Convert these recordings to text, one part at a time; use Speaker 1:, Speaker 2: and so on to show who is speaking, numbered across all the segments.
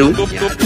Speaker 1: Claro.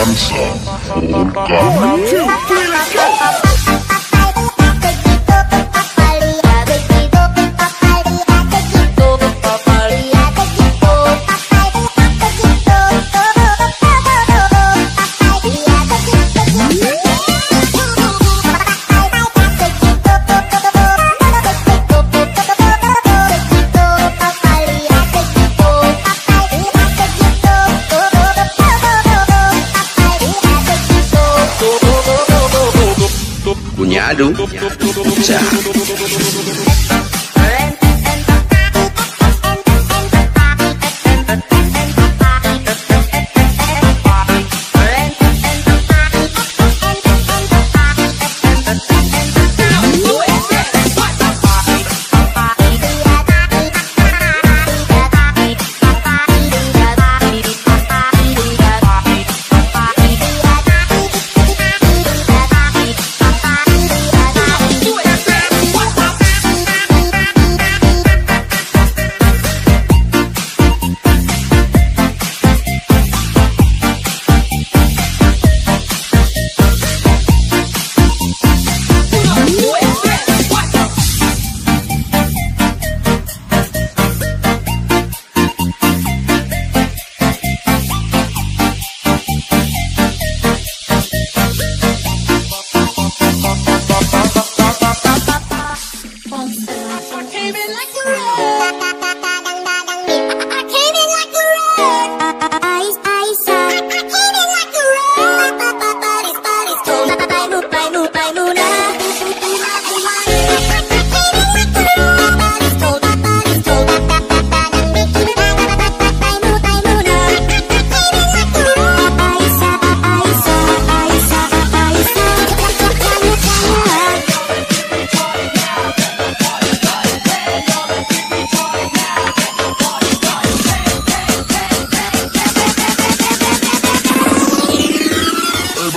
Speaker 2: dancer. Polka. One, two, three, let's
Speaker 3: go.
Speaker 1: 读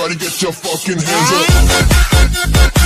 Speaker 2: Everybody get your fucking hands up.